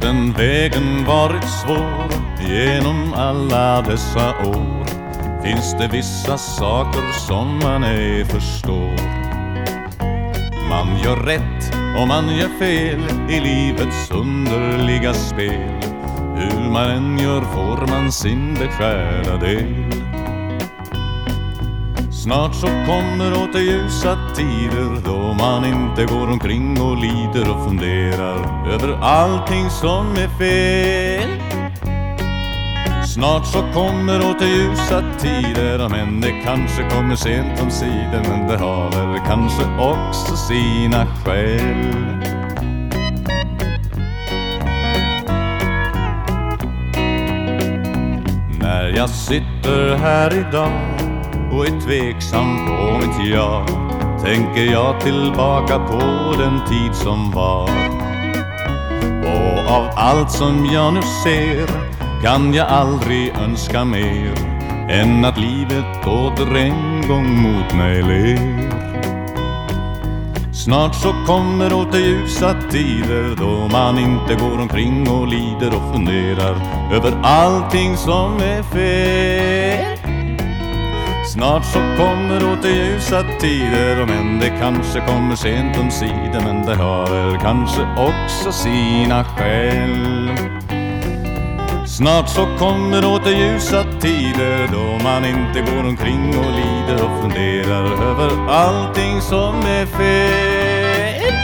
den vägen varit svår genom alla dessa år finns det vissa saker som man ej förstår. Man gör rätt och man gör fel i livets underliga spel. Hur man än gör får man sin beskärda del. Snart så kommer åter ljusa tider då man inte går omkring och lider och funderar över allting som är fel. Snart så kommer åter ljusa tider men det kanske kommer sent om sidan men det har väl kanske också sina skäl. När jag sitter här idag och är tveksam på mitt ja tänker jag tillbaka på den tid som var. Och av allt som jag nu ser kan jag aldrig önska mer än att livet åter en gång mot mig ler. Snart så kommer åter ljusa tider då man inte går omkring och lider och funderar över allting som är fel. Snart så kommer åter ljusa tider men det kanske kommer sent om sidan men det har väl kanske också sina skäl. Snart så kommer åter ljusa tider då man inte går omkring och lider och funderar över allting som är fel.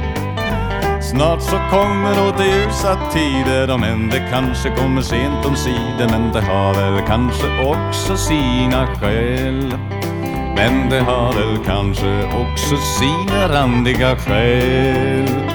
Snart så kommer åter ljusa tider men det kanske kommer sent om sidan men det har väl kanske också sina skäl. Men det har väl kanske också sina randiga skäl.